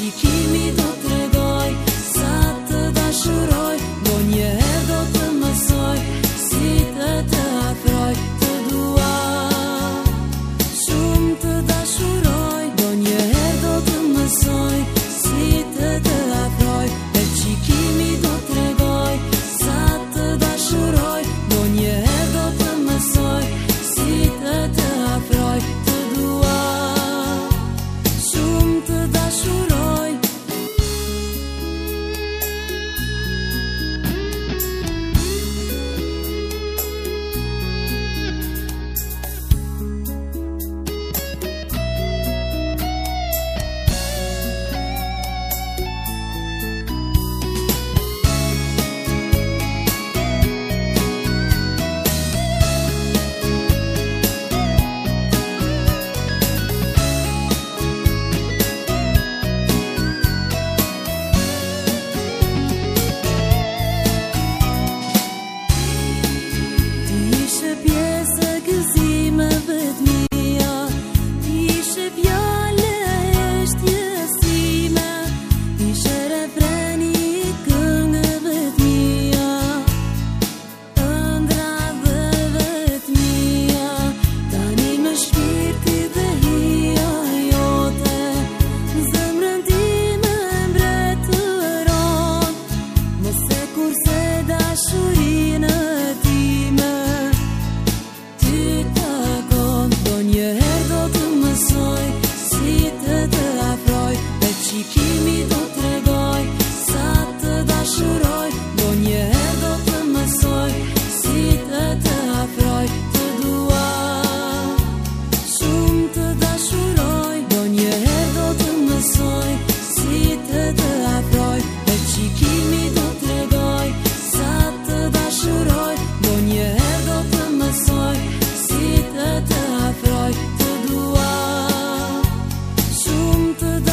し君 the